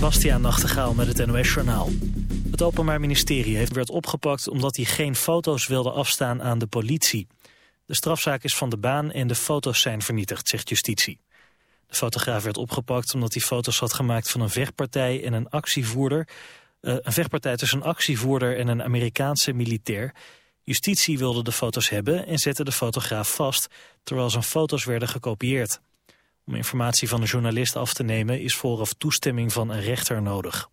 Bastiaan Nachtegaal met het NOS-journaal. Het Openbaar Ministerie heeft werd opgepakt omdat hij geen foto's wilde afstaan aan de politie. De strafzaak is van de baan en de foto's zijn vernietigd, zegt justitie. De fotograaf werd opgepakt omdat hij foto's had gemaakt van een vechtpartij en een actievoerder. Uh, een vechtpartij tussen een actievoerder en een Amerikaanse militair. Justitie wilde de foto's hebben en zette de fotograaf vast, terwijl zijn foto's werden gekopieerd. Om informatie van een journalist af te nemen is vooraf toestemming van een rechter nodig.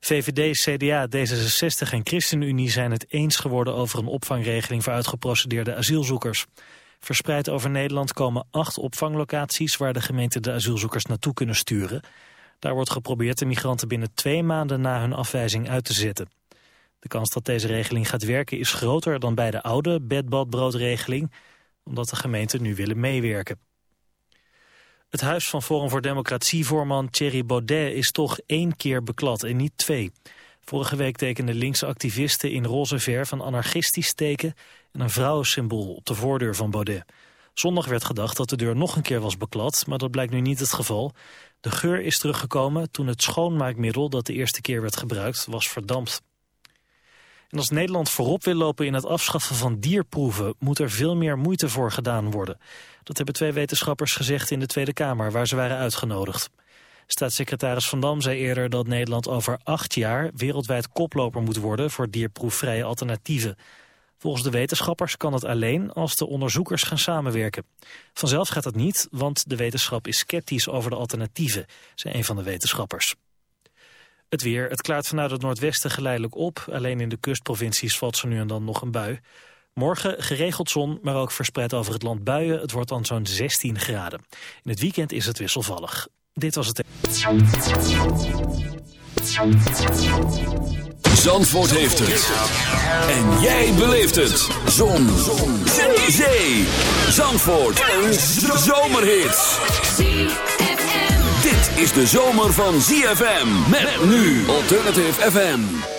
VVD, CDA, D66 en ChristenUnie zijn het eens geworden over een opvangregeling voor uitgeprocedeerde asielzoekers. Verspreid over Nederland komen acht opvanglocaties waar de gemeente de asielzoekers naartoe kunnen sturen. Daar wordt geprobeerd de migranten binnen twee maanden na hun afwijzing uit te zetten. De kans dat deze regeling gaat werken is groter dan bij de oude bedbadbroodregeling, omdat de gemeenten nu willen meewerken. Het huis van Forum voor Democratie-voorman Thierry Baudet is toch één keer beklad en niet twee. Vorige week tekenden linkse activisten in roze verf een anarchistisch teken en een vrouwensymbool op de voordeur van Baudet. Zondag werd gedacht dat de deur nog een keer was beklad, maar dat blijkt nu niet het geval. De geur is teruggekomen toen het schoonmaakmiddel dat de eerste keer werd gebruikt was verdampt. En als Nederland voorop wil lopen in het afschaffen van dierproeven... moet er veel meer moeite voor gedaan worden. Dat hebben twee wetenschappers gezegd in de Tweede Kamer... waar ze waren uitgenodigd. Staatssecretaris Van Dam zei eerder dat Nederland over acht jaar... wereldwijd koploper moet worden voor dierproefvrije alternatieven. Volgens de wetenschappers kan het alleen als de onderzoekers gaan samenwerken. Vanzelf gaat dat niet, want de wetenschap is sceptisch over de alternatieven... zei een van de wetenschappers. Het weer. Het klaart vanuit het noordwesten geleidelijk op. Alleen in de kustprovincies valt zo nu en dan nog een bui. Morgen geregeld zon, maar ook verspreid over het land buien. Het wordt dan zo'n 16 graden. In het weekend is het wisselvallig. Dit was het... Zandvoort heeft het. En jij beleeft het. Zon. zon. Zee. Zandvoort. Een zomerhit dit is de zomer van ZFM. Met nu Alternative FM.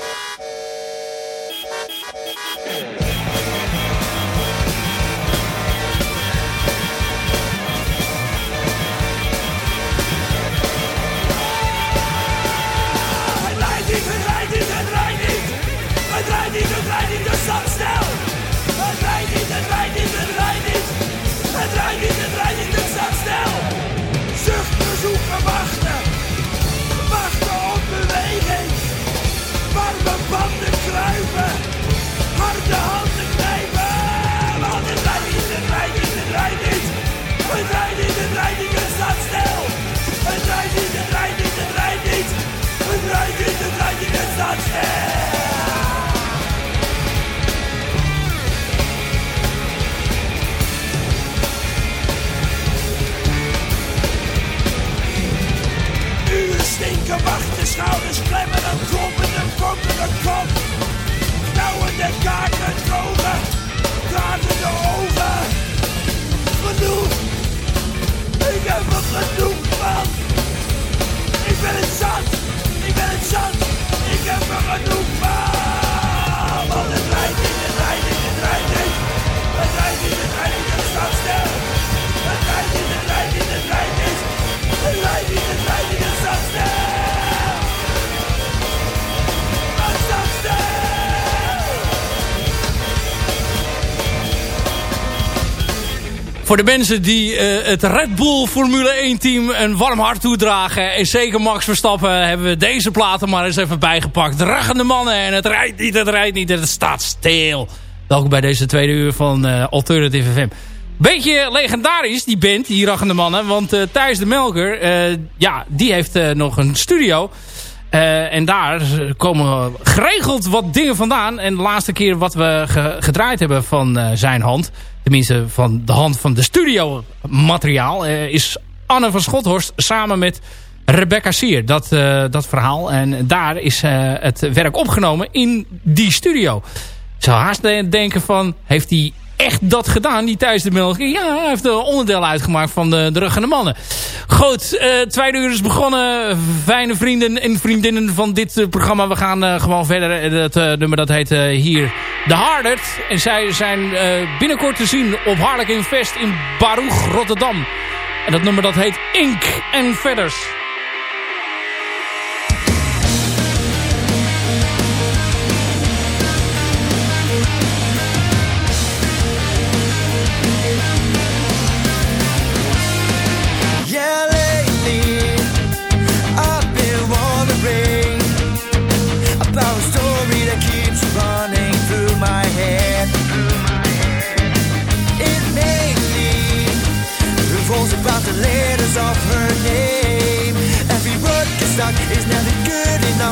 Stinken, wachten, schouders klemmen, een kloppende, koppende kop. Knauwende kaarten drogen, de ogen. Genoeg, ik heb er genoeg van. Ik ben het zat, Voor de mensen die eh, het Red Bull Formule 1 team een warm hart toedragen. En zeker Max Verstappen hebben we deze platen maar eens even bijgepakt. Draggende mannen en het rijdt niet, het rijdt niet en het staat stil. Welkom bij deze tweede uur van eh, Alternative FM. Beetje legendarisch die band, die Raggende Mannen. Want eh, Thijs de Melker, ja, die heeft nog een studio. En daar komen geregeld wat dingen vandaan. En de laatste keer wat we ge- gedraaid hebben van zijn hand... tenminste van de hand van de studio materiaal... eh, is Anne van Schothorst samen met Rebecca Sier. Dat, eh, dat verhaal. En daar is eh, het werk opgenomen in die studio. Ik zou haast de- denken van... heeft hij echt dat gedaan, die Thijs de Melker? Ja, hij heeft een onderdeel uitgemaakt van de, de ruggende mannen. Goed, eh tweede uur is begonnen. Fijne vrienden en vriendinnen van dit eh, programma. We gaan eh, gewoon verder. Eh, Dat eh, nummer dat heet eh, hier The Hardert. En zij zijn eh, binnenkort te zien op Harlequin Fest in Baruch, Rotterdam. En dat nummer dat heet Ink and Feathers.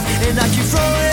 and I keep throwing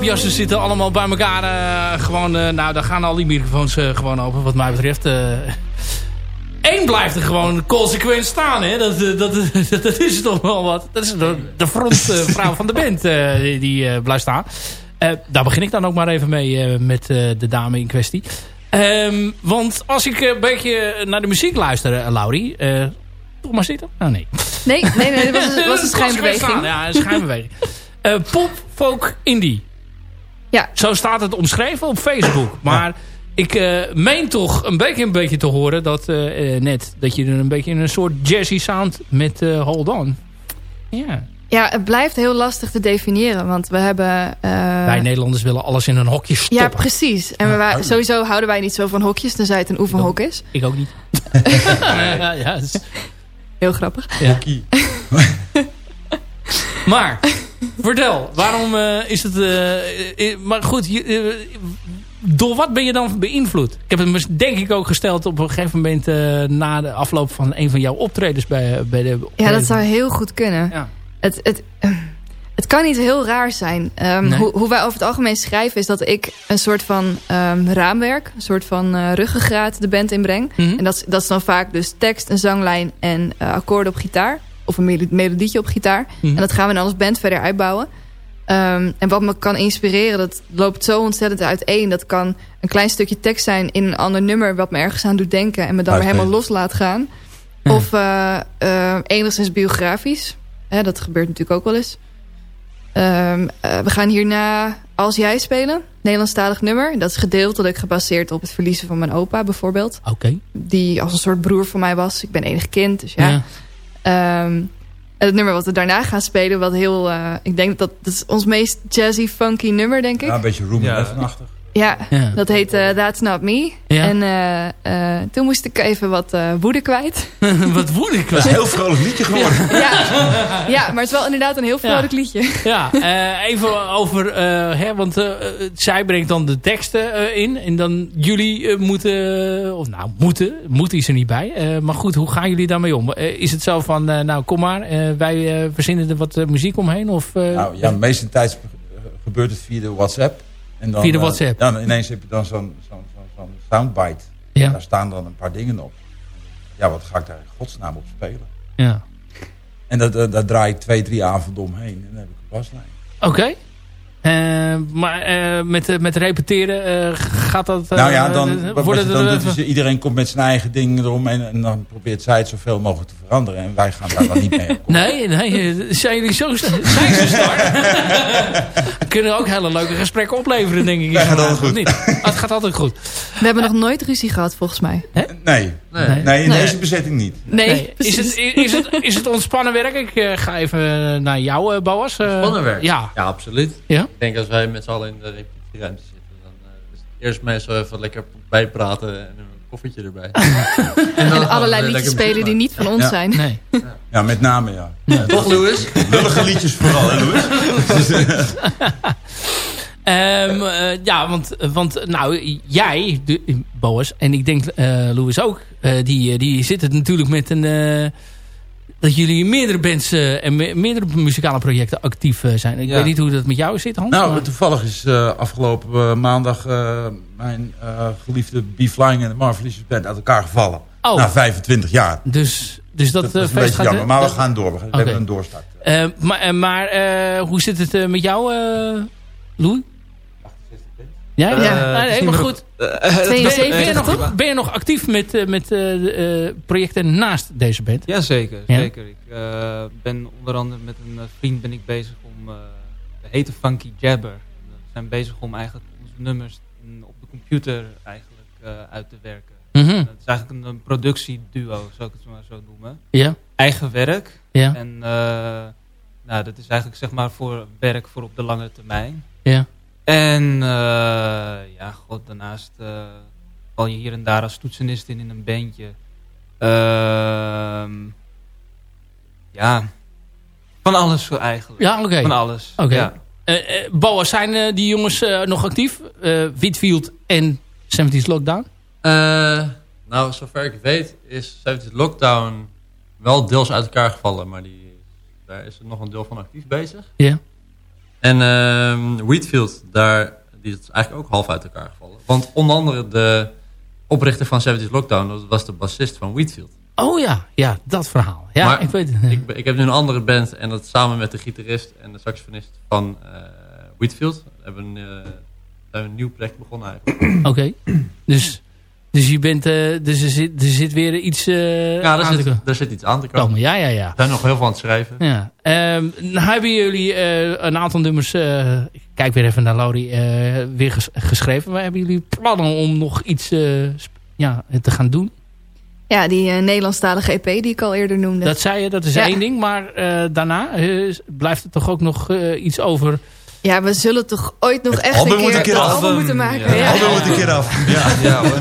grapjassen zitten allemaal bij elkaar. eh, gewoon, eh, nou, daar gaan al die microfoons eh, gewoon open, wat mij betreft. Eén blijft er gewoon consequent staan, hè. Dat, dat, dat, dat is toch wel wat. Dat is de, de frontvrouw van de band die, blijft staan. Daar begin ik dan ook maar even mee met de dame in kwestie. Ehm, want als ik een beetje naar de muziek luister, Laurie... toch maar zitten? Oh nee. Nee, nee, nee, het was, was een schijnbeweging. Ja, een schijnbeweging. Pop, folk, indie. Ja. Zo staat het omschreven op Facebook. Maar ik eh, meen toch een beetje, een beetje te horen dat eh, eh, net... dat je er een beetje een soort jazzy sound met eh, Hold On. Ja. Ja, het blijft heel lastig te definiëren. Want we hebben... eh, Wij Nederlanders willen alles in een hokje stoppen. ja, precies. En we, sowieso houden wij niet zo van hokjes, tenzij het een oefenhok is. Ik ook niet. ja, ja, is- Heel grappig. Maar, vertel, waarom eh, is het... eh, eh, maar goed, je, door wat ben je dan beïnvloed? Ik heb dus denk ik ook gesteld op een gegeven moment... na de afloop van een van jouw optredens bij, bij de... Ja, dat zou heel goed kunnen. Ja. Het, het, het kan niet heel raar zijn. Ehm, Nee. hoe, hoe wij over het algemeen schrijven is dat ik een soort van ehm, raamwerk, een soort van ruggengraat de band inbreng. Mhm. En dat is, dat is dan vaak dus tekst, een zanglijn en akkoorden op gitaar. Of een melo- melodietje op gitaar. Mhm. En dat gaan we dan als band verder uitbouwen. Ehm, en wat me kan inspireren, dat loopt zo ontzettend uiteen. Dat kan een klein stukje tekst zijn in een ander nummer... wat me ergens aan doet denken en me dan weer helemaal los laat gaan. Ja. Of eh, eh, enigszins biografisch. Hè, dat gebeurt natuurlijk ook wel eens. Ehm, eh, we gaan hierna Als Jij spelen. Nederlandstalig nummer. Dat is gedeeltelijk gebaseerd op het verliezen van mijn opa bijvoorbeeld. Oké. Die als een soort broer van mij was. Ik ben enig kind, dus ja. Ja. Ehm, en het nummer wat we daarna gaan spelen, wat heel... eh, ik denk dat dat is ons meest jazzy, funky nummer, denk ik. Ja, Ja, een beetje room Ja. 11-achtig. Ja. dat heet eh, That's Not Me. Ja. En eh, eh, toen moest ik even wat eh, woede kwijt. wat woede ik Dat is een heel vrolijk liedje geworden. ja. ja, maar het is wel inderdaad een heel vrolijk liedje. Ja, eh, even over... eh, hè, want zij brengt dan de teksten eh, in. En dan jullie moeten... Of nou, moeten. Moeten is er niet bij. Eh, maar goed, hoe gaan jullie daarmee om? Is het zo van... eh, nou, kom maar. eh, wij verzinnen er wat muziek omheen? Of, eh, Nou, ja, de meeste tijd gebeurt het via de WhatsApp. En dan, Via de eh, WhatsApp? ja, dan ineens heb je dan zo'n soundbite. Ja. Daar staan dan een paar dingen op. Ja, wat ga ik daar in godsnaam op spelen? ja. En dat, dat, daar draai ik twee, drie avonden omheen. En dan heb ik een baslijn. Oké. Eh, maar eh, met, eh, met repeteren eh, gaat dat... nou ja, dan, wat, je dan er- doet is, iedereen komt met zijn eigen dingen erom. En, en dan probeert zij het zoveel mogelijk te veranderen. En wij gaan daar dan niet mee. Nee, nee, zijn jullie zo zijn ze start? Kunnen ook hele leuke gesprekken opleveren, denk ik. Ja, gaat altijd goed. Niet? Het gaat altijd goed. We hebben nog nooit ruzie gehad, volgens mij. Nee, Nee. nee in Nee. deze bezetting niet. Nee, Nee, is, het, is, het, is het ontspannen werk? Ik eh, ga even naar jou, eh, Boas. Eh, Spannenwerk? Ja. Ja, absoluut. Ja? Ik denk als wij met z'n allen in de repetitieruimte zitten, dan eh, is het eerst meestal even lekker bijpraten en een koffertje erbij. en, dan En allerlei liedjes spelen die niet van ons Ja. zijn. Nee. Ja, met name ja. Toch, Louis? Lullige liedjes vooral, hè Louis? Ehm, eh, ja, want, want nou, jij, de, Boas, en ik denk eh Louis ook, eh, die, die zitten natuurlijk met een... eh, dat jullie in meerdere bands eh, en me- meerdere muzikale projecten actief eh, zijn. Ik Ja. weet niet hoe dat met jou zit, Hans. Nou, maar- toevallig is eh, afgelopen eh, maandag eh, mijn eh, geliefde Be Flying en de Marvelous Band uit elkaar gevallen. Oh. Na 25 jaar. dus, dus dat, Dat, eh, is een beetje jammer, maar we gaan door. We, gaan- we hebben een doorstart. Eh, maar eh, maar eh, hoe zit het eh, met jou, eh Louis? Ja, Eh, ja. maar meer goed. Ben je, ben je 72, nog, toch? ben je nog actief met, eh, met eh, projecten naast deze band? Jazeker, Ja? zeker. Ik ben onder andere met een vriend ben ik bezig om, uh, de hete Funky Jabber. We zijn bezig om eigenlijk onze nummers mm, op de computer eigenlijk uit te werken. En Het is eigenlijk een, productieduo, zou ik het maar zo noemen. Ja, Eigen werk. ja, En nou, dat is eigenlijk zeg maar voor werk voor op de lange termijn. ja. En eh, ja, god, daarnaast eh, val je hier en daar als toetsenist in in een bandje. Ehm, ja, van alles zo eigenlijk. Ja, oké. Van alles. Oké. Ja. Eh, Boas, zijn die jongens eh, nog actief? Eh Whitfield en 70s Lockdown? Eh, nou, zover ik weet is 70 Lockdown wel deels uit elkaar gevallen. Maar die, daar is er nog een deel van actief bezig. Ja. En ehm Wheatfield, daar, die is eigenlijk ook half uit elkaar gevallen. Want onder andere de oprichter van 70's Lockdown dat was de bassist van Wheatfield. Oh ja, ja, dat verhaal. Ja, Maar ik weet het. Ik, ik heb nu een andere band en dat samen met de gitarist en de saxofonist van eh Wheatfield. We hebben een, eh, een nieuw project begonnen eigenlijk. Oké. Dus, dus je bent, eh, dus er zit, er zit weer iets eh Ja, daar aan te zit, komen. daar zit iets aan te komen. komen. Ja, ja, ja. We zijn nog heel veel aan het schrijven. Ja. Ehm, nou hebben jullie eh, een aantal nummers, eh, ik kijk weer even naar Laurie, eh, weer ges- geschreven. Maar hebben jullie plannen om nog iets eh, ja, te gaan doen? Ja, die eh, Nederlandstalige EP die ik al eerder noemde. Dat zei je, dat is Ja. één ding. Maar eh, daarna blijft er toch ook nog iets over. Ja, we zullen toch ooit nog Het echt album een moet keer een keer een af. album moeten maken. Ja. Ja. Album moet een keer af. Ja. Ja, hoor.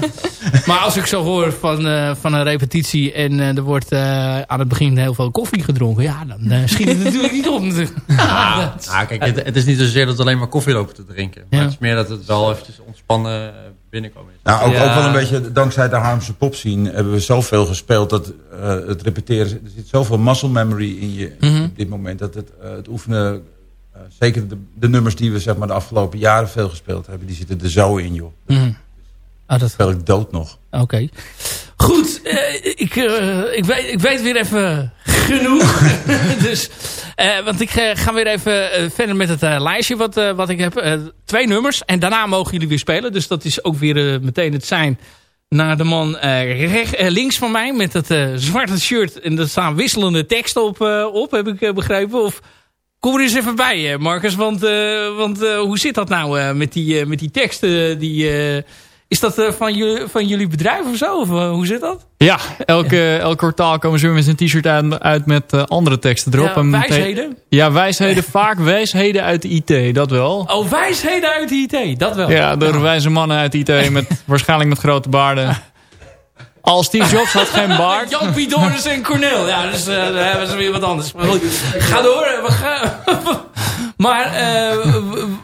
Maar als ik zo hoor van, eh, van een repetitie en eh, er wordt eh, aan het begin heel veel koffie gedronken. Ja, dan eh, schiet het natuurlijk niet op. natuurlijk. Ja, dat- Nou, kijk, het, het is niet zozeer dat we alleen maar koffie lopen te drinken. Maar Ja. het is meer dat het wel eventjes ontspannen binnenkomen is. Nou, ook, Ja. ook wel een beetje dankzij de Haarlemse popscene hebben we zoveel gespeeld dat eh, het repeteren, er zit zoveel muscle memory in je Mhm. op dit moment dat het, eh, het oefenen, zeker de, de nummers die we zeg maar de afgelopen jaren veel gespeeld hebben, die zitten er zo in joh. Dat Mhm. Oh, dat speel ik dood nog. Oké. Goed, eh, ik, eh, ik, weet, ik weet weer even genoeg. dus, eh, want ik eh, ga weer even eh, verder met het eh, lijstje wat, eh, wat ik heb. Eh, twee nummers en daarna mogen jullie weer spelen. Dus dat is ook weer eh, meteen het zijn naar de man eh, recht, eh, links van mij met het eh, zwarte shirt. En er staan wisselende teksten op, eh, op heb ik eh, begrepen. Of kom er eens even bij, eh, Marcus. Want, eh, want eh, hoe zit dat nou met, die, met die teksten die... is dat van, jullie, van jullie bedrijf of zo? Of hoe zit dat? Ja, elke, elk kwartaal komen ze weer met een t-shirt uit, uit met andere teksten erop. Ja, En wijsheden? Ja, wijsheden. Vaak wijsheden uit de IT, dat wel. Oh, wijsheden uit de IT. Dat wel. Ja, door wijze mannen uit de IT, met, waarschijnlijk met grote baarden. Al Steve Jobs had geen baard. Jan Piedoris en Cornel. Ja, dus eh, daar hebben ze weer wat anders. Maar goed, ga door. We gaan... maar, eh,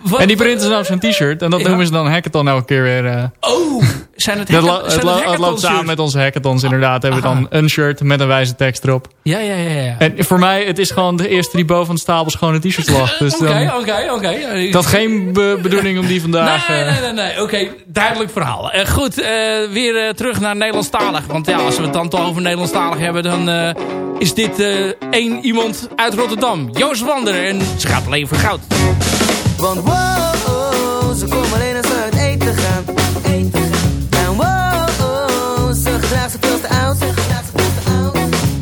wat... En die printen ze nou zo'n t-shirt. En dat noemen ze dan hackathon elke keer weer. eh. Oh, zijn het, zijn het, lo- het loopt samen met onze hackathons inderdaad. Hebben we dan een shirt met een wijze tekst erop. Ja, ja, ja. ja. En voor mij, het is gewoon de eerste die boven de stapel schone t-shirts lag. Dus Oké, oké, oké. dat geen be- bedoeling om die vandaag... Nee, eh, nee, nee, nee. Oké, duidelijk verhaal. Eh, goed, eh, weer eh, terug naar Nederlandstalig. Want ja, als we het dan toch over Nederlandstalig hebben... dan eh, is dit eh, één iemand uit Rotterdam. Joost Wander. En ze gaat voor Want wow, ze komen alleen als ze uit eten gaan. Eten gaan. En wow, ze gedraagt zich veel te oud. Ze gedraagt zich veel te oud.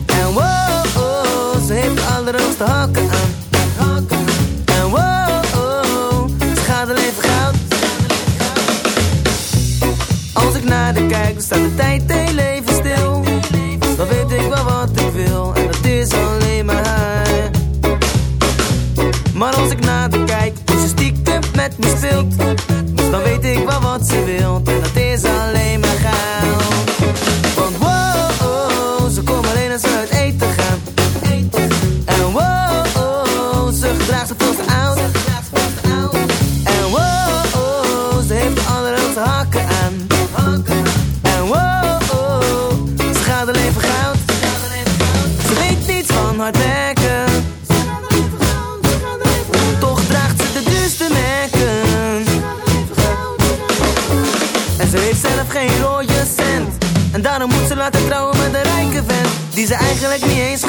En wow, ze heeft de allerhoogste hakken aan. Ze naar de kijk, staat de tijd heel Dan weet ik wel wat ze wil En dat is alleen maar goud Die ze eigenlijk niet eens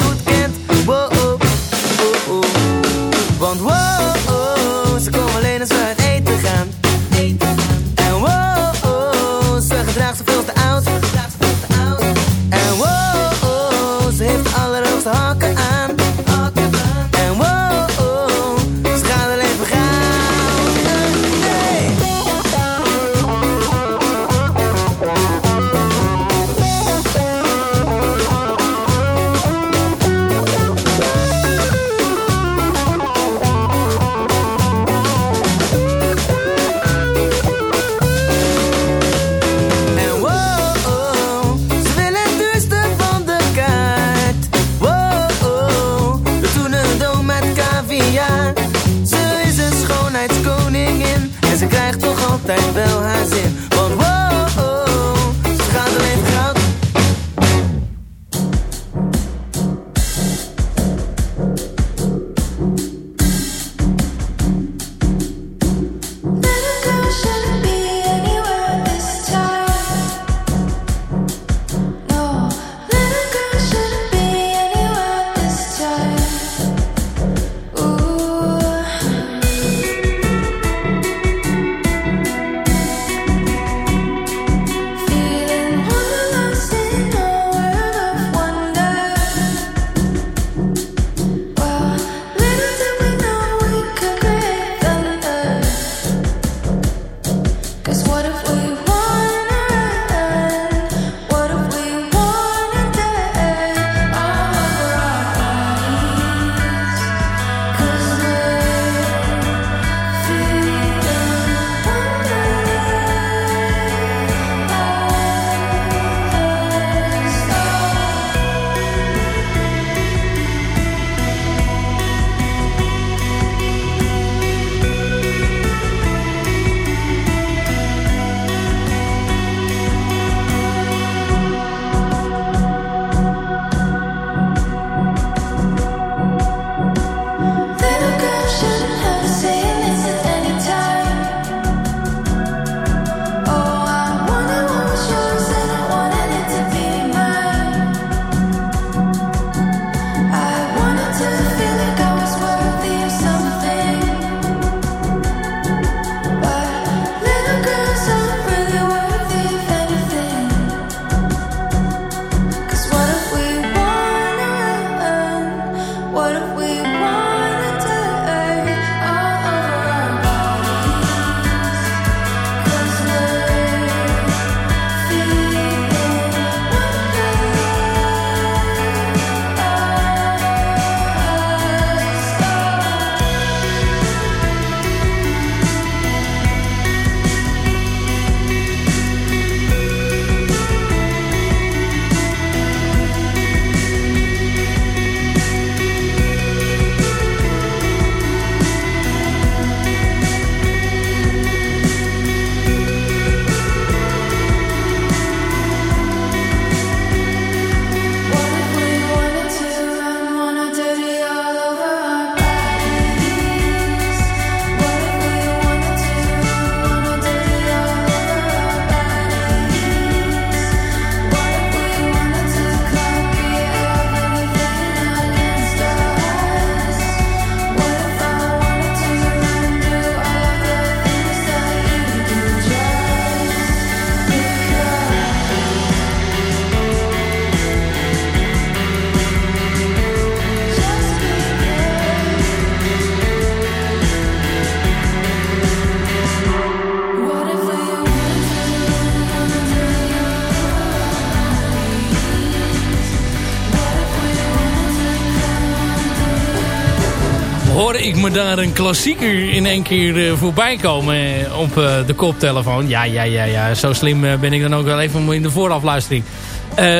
hoorde ik me daar een klassieker in één keer uh, voorbij komen uh, op uh, de koptelefoon. Ja, ja, ja, ja. Zo slim ben ik dan ook wel even in de voorafluistering.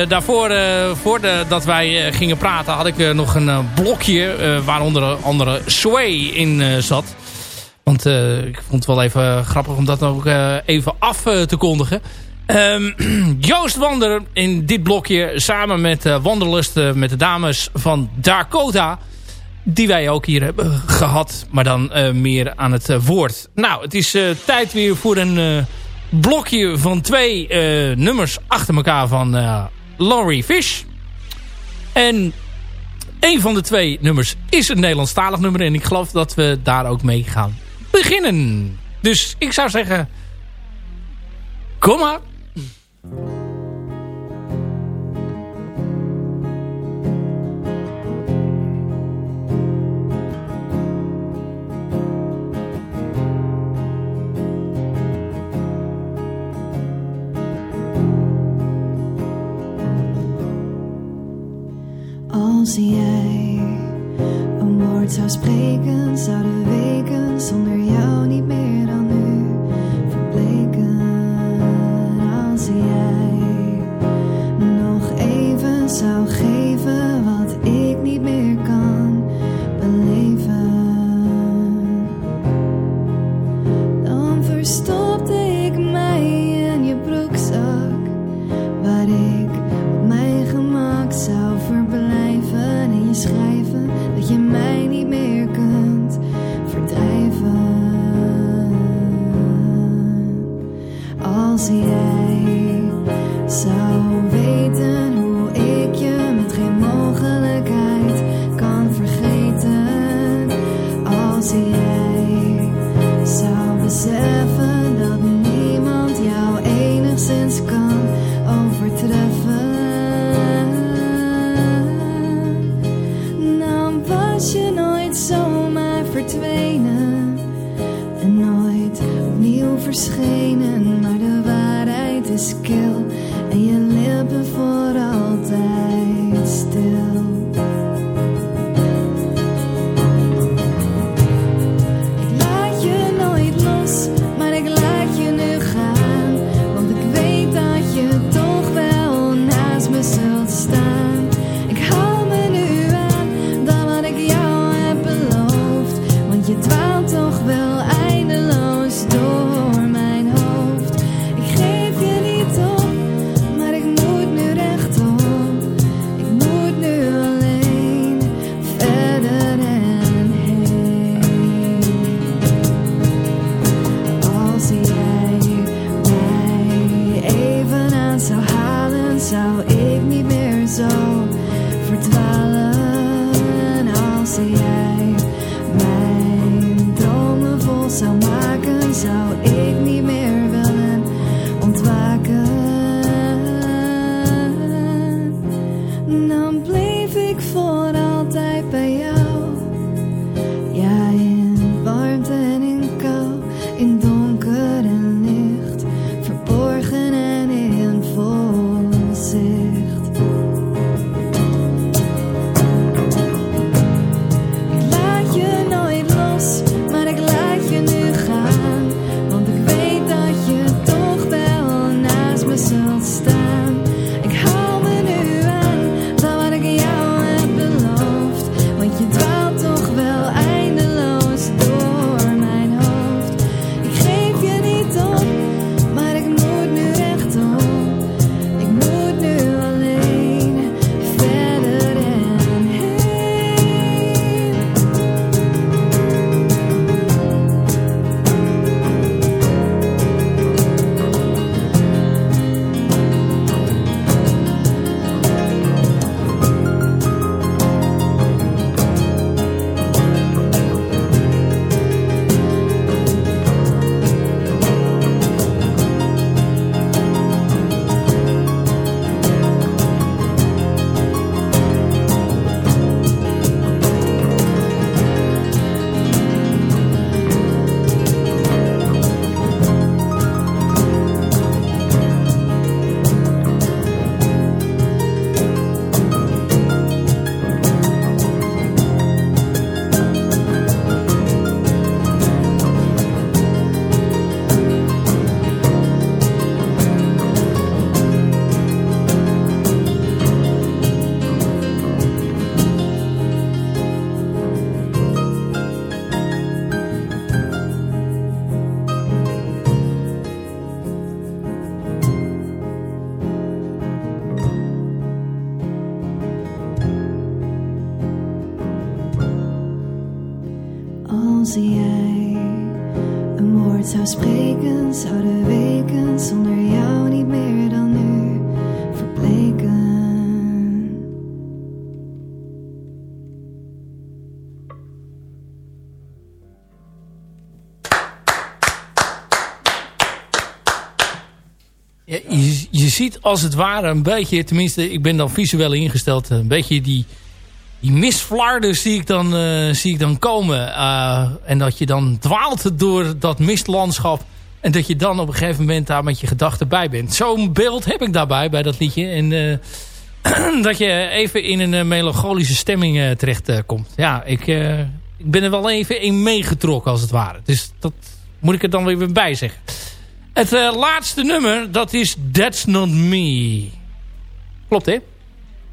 daarvoor, voordat wij gingen praten, had ik nog een blokje waaronder andere Sway in zat. Want ik vond het wel even grappig om dat ook even af te kondigen. Um, Joost Wander in dit blokje samen met Wanderlust met de dames van Dakota die wij ook hier hebben gehad. Maar dan uh, meer aan het uh, woord. Nou, het is uh, tijd weer voor een blokje van twee nummers achter elkaar van Laurie Fish. En een van de twee nummers is een Nederlandstalig nummer. En ik geloof dat we daar ook mee gaan beginnen. Dus ik zou zeggen... Kom maar. Als jij. Een woord zou spreken, zouden weken zonder jou niet meer Als jij zou spreken, zouden weken zonder jou niet meer dan nu verbleken. Ja, je, je ziet als het ware een beetje, tenminste ik ben dan visueel ingesteld, een beetje die, die misflarden zie ik dan, eh, zie ik dan komen. Eh, en dat je dan dwaalt door dat mistlandschap. En dat je dan op een gegeven moment daar met je gedachten bij bent. Zo'n beeld heb ik daarbij, bij dat liedje. En eh, dat je even in een melancholische stemming eh, terecht eh, komt. Ja, ik, ik ben er wel even in meegetrokken als het ware. Dus dat moet ik er dan weer bij zeggen. Het laatste nummer, dat is That's Not Me. Klopt, hè?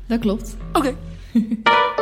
Dat klopt. Oké.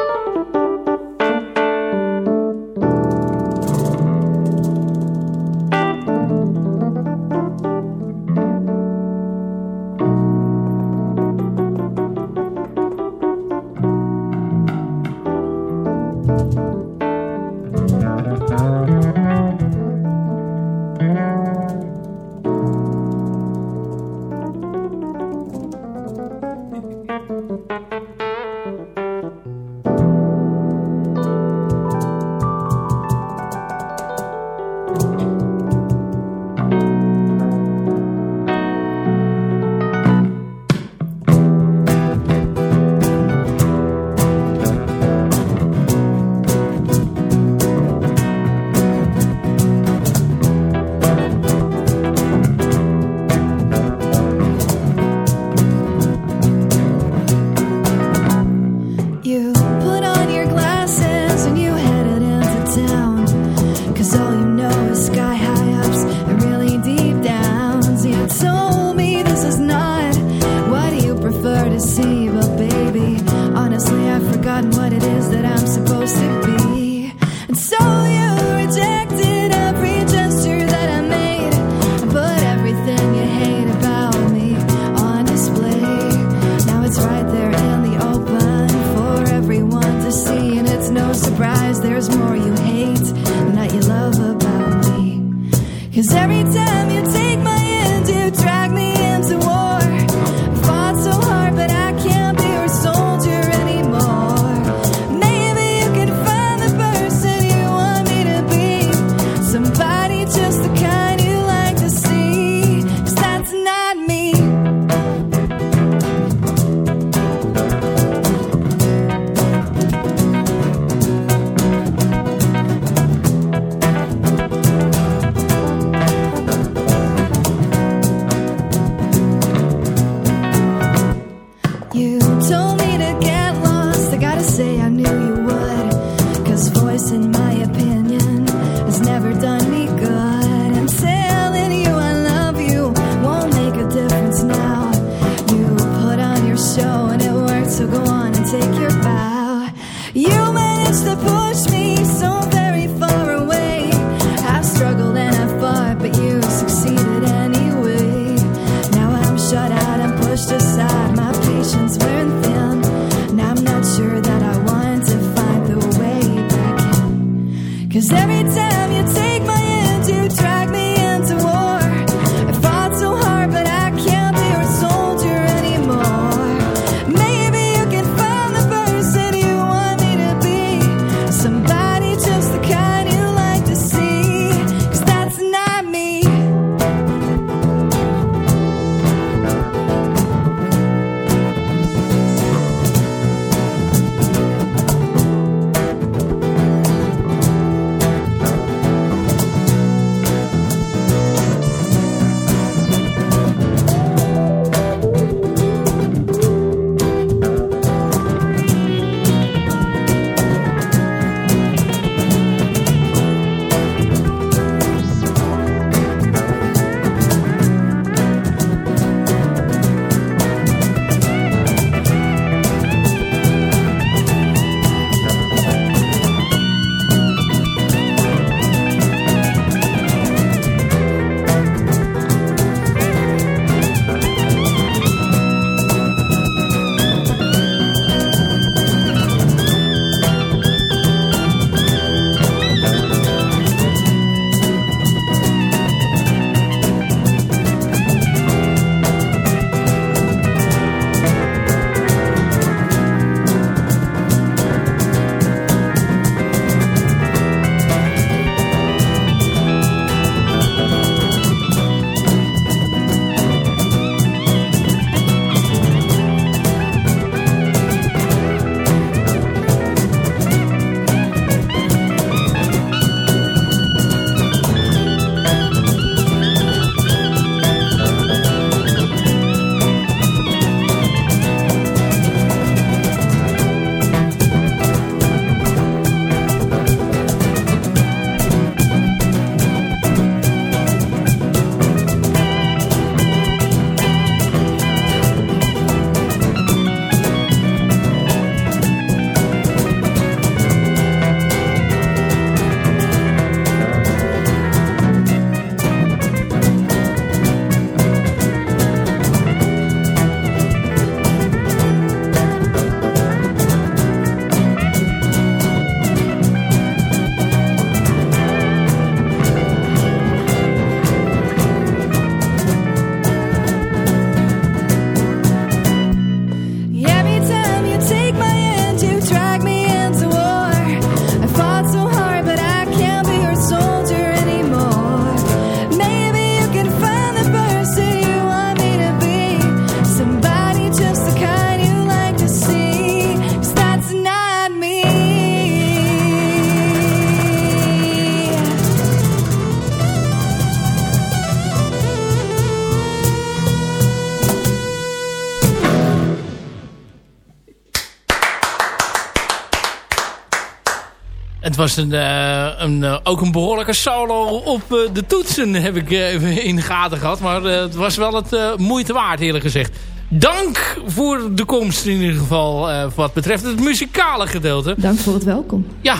het was een, eh, een, eh, ook een behoorlijke solo op eh, de toetsen, heb ik even in de gaten gehad. Maar het was wel het moeite waard, eerlijk gezegd. Dank voor de komst in ieder geval, wat betreft het muzikale gedeelte. Dank voor het welkom. Ja,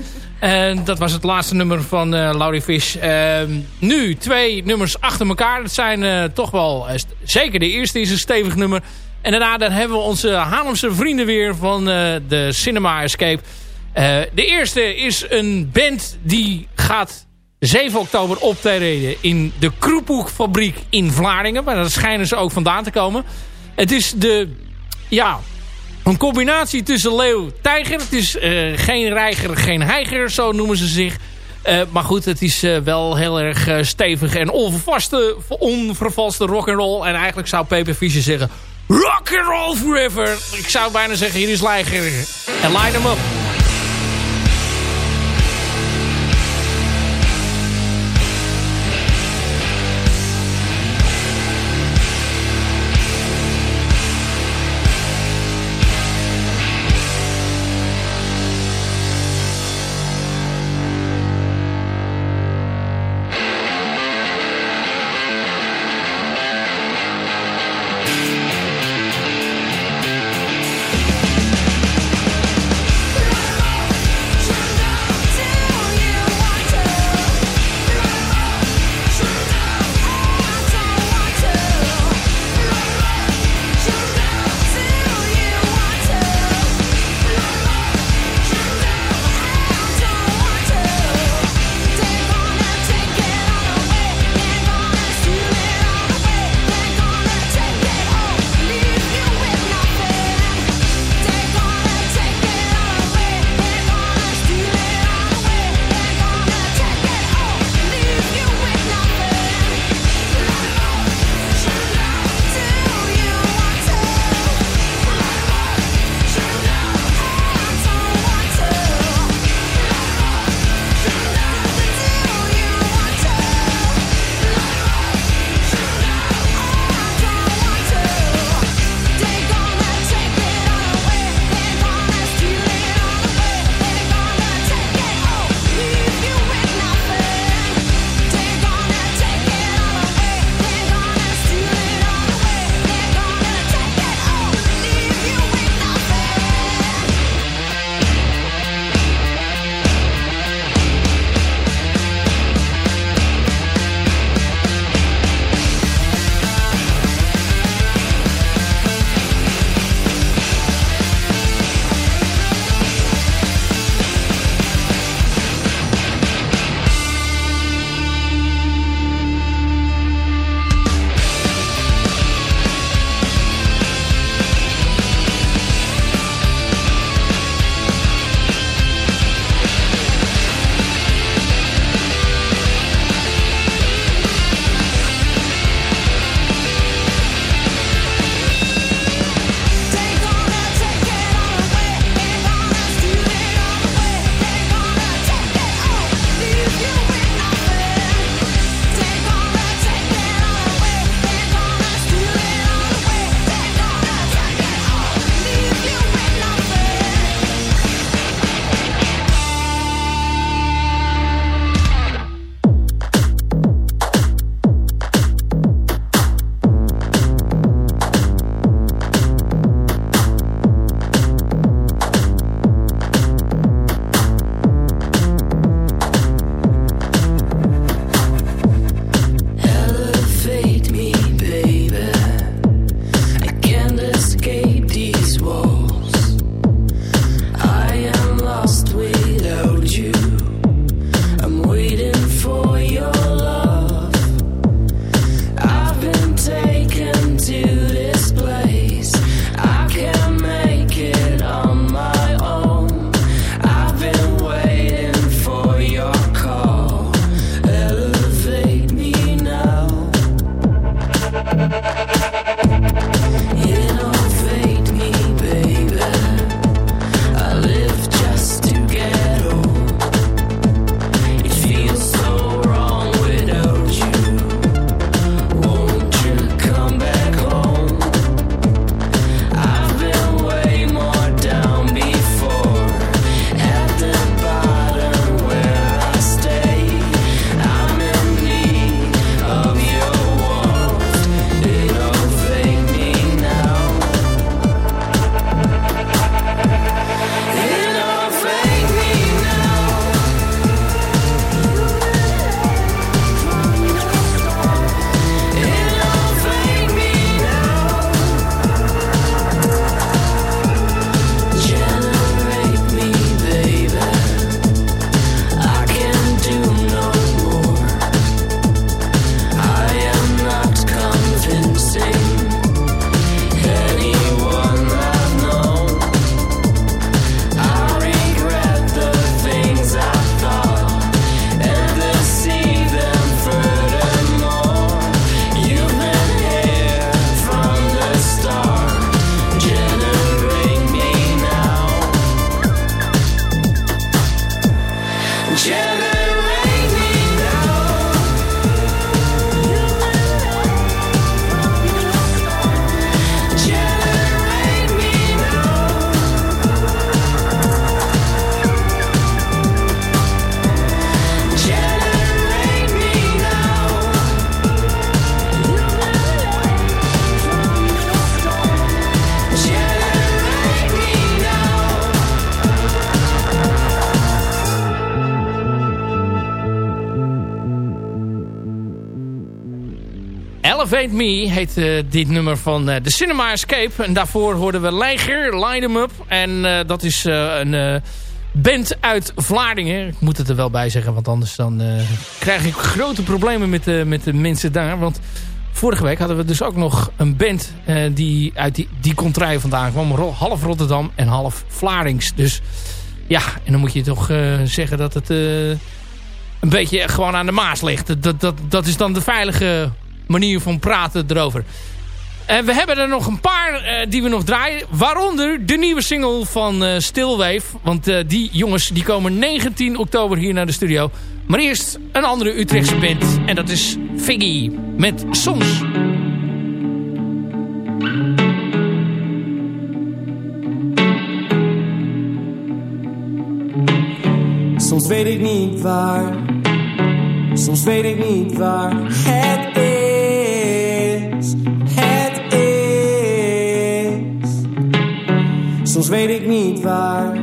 en dat was het laatste nummer van eh Laurie Fish. Ehm, nu twee nummers achter elkaar. Dat zijn toch wel, zeker de eerste is een stevig nummer. En daarna dan hebben we onze Haarlemse vrienden weer van de Cinema Escape. Eh, de eerste is een band die gaat 7 oktober optreden in de Kroephoekfabriek in Vlaardingen. Maar daar schijnen ze ook vandaan te komen. Het is de, ja, een combinatie tussen leeuw tijger. Het is eh, geen reiger, geen heiger, zo noemen ze zich. Eh, maar goed, het is wel heel erg stevig en onvervaste, onvervalste rock'n'roll. En eigenlijk zou Pepe Fischer zeggen... Rock'n'roll forever! Ik zou bijna zeggen, hier is Leiger. En line hem up. Ain't Me heet eh, dit nummer van de Cinema Escape. En daarvoor hoorden we Leiger, Line 'em Up. En dat is een band uit Vlaardingen. Ik moet het er wel bij zeggen, want anders dan krijg ik grote problemen met, met de mensen daar. Want vorige week hadden we dus ook nog een band die uit die, die contraille vandaan kwam. Half Rotterdam en half Vlaardings. Dus ja, en dan moet je toch zeggen dat het een beetje gewoon aan de Maas ligt. Dat, dat, dat is dan de veilige manier van praten erover. En we hebben er nog een paar uh, die we nog draaien. Waaronder de nieuwe single van uh, Stillwave. Want die jongens die komen 19 oktober hier naar de studio. Maar eerst een andere Utrechtse band. En dat is Figgy met Soms. Soms weet ik niet waar. Soms weet ik niet waar het Soms weet ik niet waar.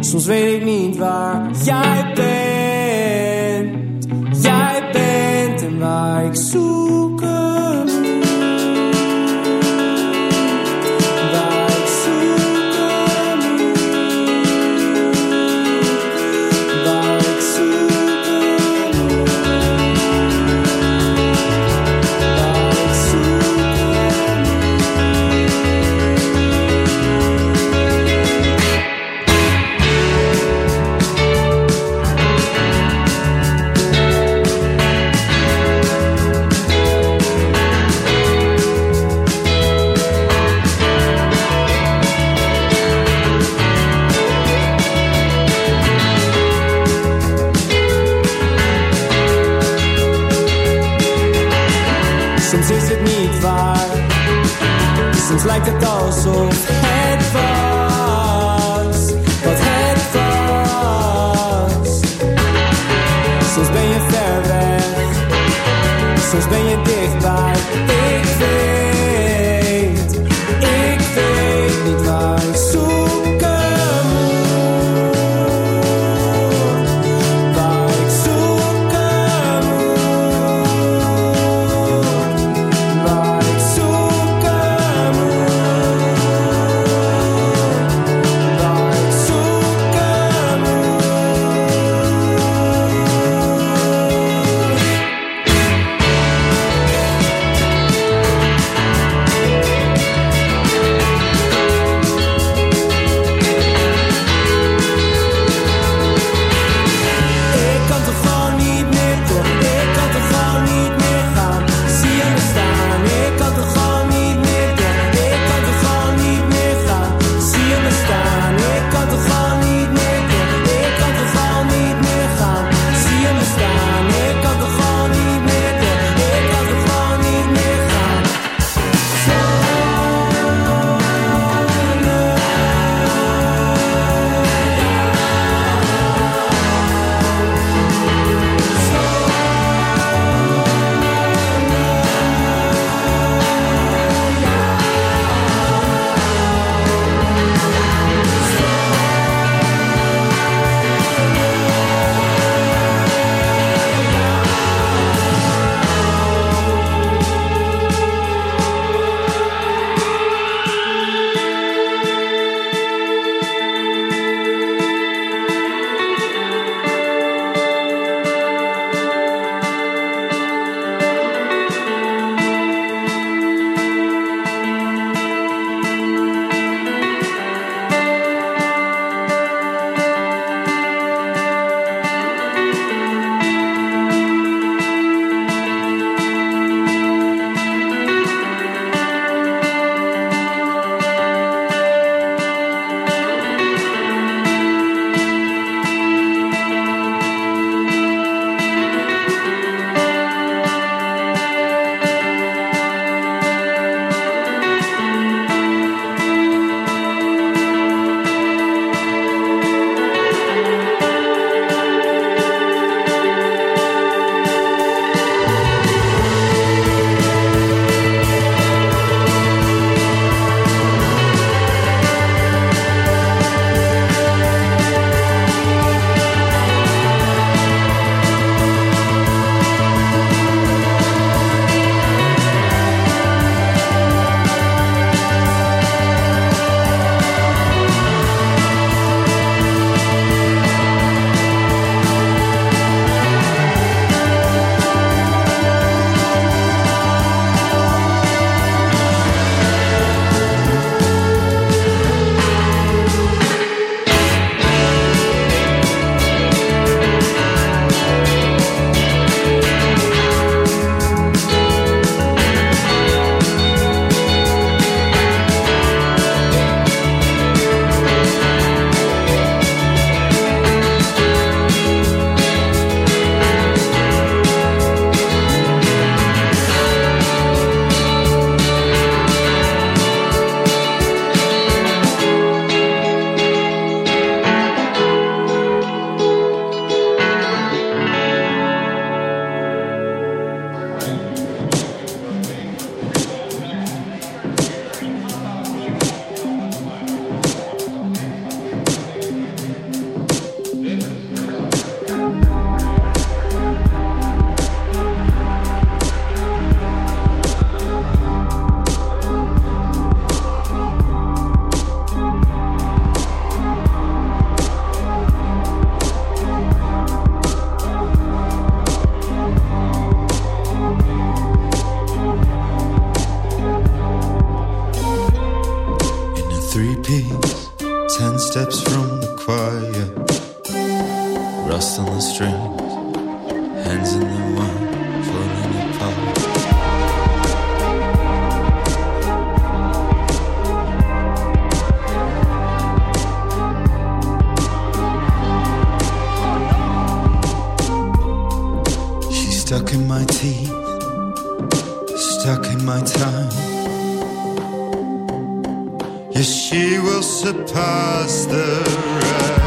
Soms weet ik niet waar jij bent. Jij bent en waar ik zoek. She will surpass the rest.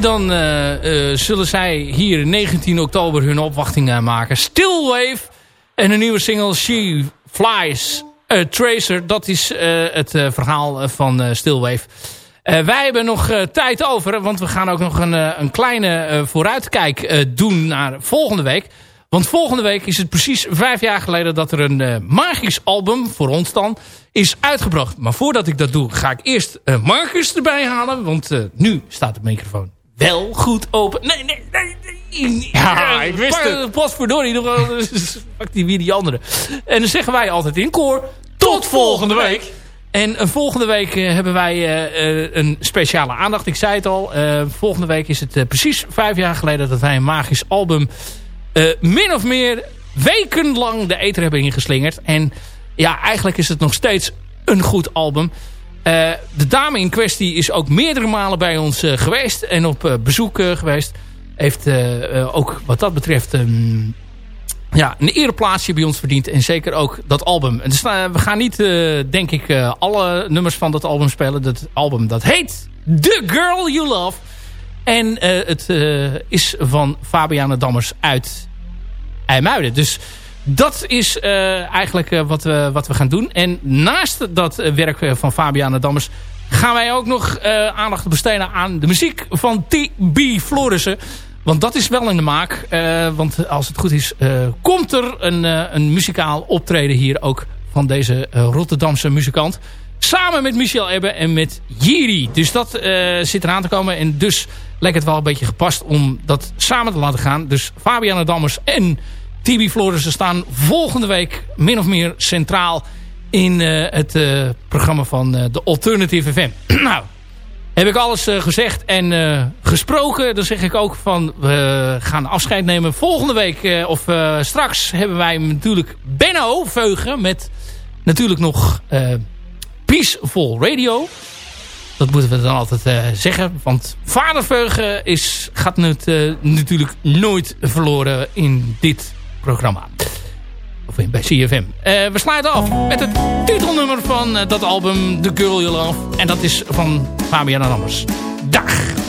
En dan eh, eh, zullen zij hier 19 oktober hun opwachting eh, maken. Stillwave. En een nieuwe single She Flies. A Tracer. Dat is het verhaal van Stillwave. Eh, wij hebben nog tijd over. Want we gaan ook nog een, een kleine vooruitkijk doen naar volgende week. Want volgende week is het precies vijf jaar geleden dat er een eh, magisch album, voor ons dan, is uitgebracht. Maar voordat ik dat doe, ga ik eerst eh, Marcus erbij halen. Want nu staat de microfoon wel goed open. Nee, nee, nee. nee. Ja, ik wist pak- het. Potverdorie, nog wel. dus Pak die weer die andere. En dan zeggen wij altijd in koor, tot volgende week. En eh, volgende week eh, hebben wij eh, eh, een speciale aandacht. Ik zei het al, eh, volgende week is het eh, precies vijf jaar geleden dat wij een magisch album eh, min of meer wekenlang de ether hebben ingeslingerd. En ja, eigenlijk is het nog steeds een goed album. Eh, de dame in kwestie is ook meerdere malen bij ons eh, geweest en op eh, bezoek geweest. Heeft ook wat dat betreft ehm, ja, een ereplaatsje bij ons verdient. En zeker ook dat album. Dus, we gaan niet, denk ik, alle nummers van dat album spelen. Dat album dat heet The Girl You Love. En het is van Fabiana Dammers uit IJmuiden. Dus dat is eigenlijk wat, we, wat we gaan doen. En naast dat werk van Fabiana Dammers... gaan wij ook nog aandacht besteden aan de muziek van T.B. Florissen... Want dat is wel in de maak. Want als het goed is, komt er een, een muzikaal optreden hier ook van deze Rotterdamse muzikant. Samen met Michel Ebbe en met Jiri. Dus dat zit eraan te komen. En dus lijkt het wel een beetje gepast om dat samen te laten gaan. Dus Fabiana Dammers en Tibi Florissen staan volgende week min of meer centraal in het programma van de Alternative FM. nou, heb ik alles gezegd en gesproken. Dan zeg ik ook van we gaan afscheid nemen. Volgende week of straks hebben wij natuurlijk Benno Veugen. Met natuurlijk nog Peaceful Radio. Dat moeten we dan altijd zeggen. Want vader Veugen is, gaat het, natuurlijk nooit verloren in dit programma. Of bij CFM. Uh, we sluiten af met het titelnummer van uh, dat album The Girl You Love. En dat is van Fabian Lammers. Dag!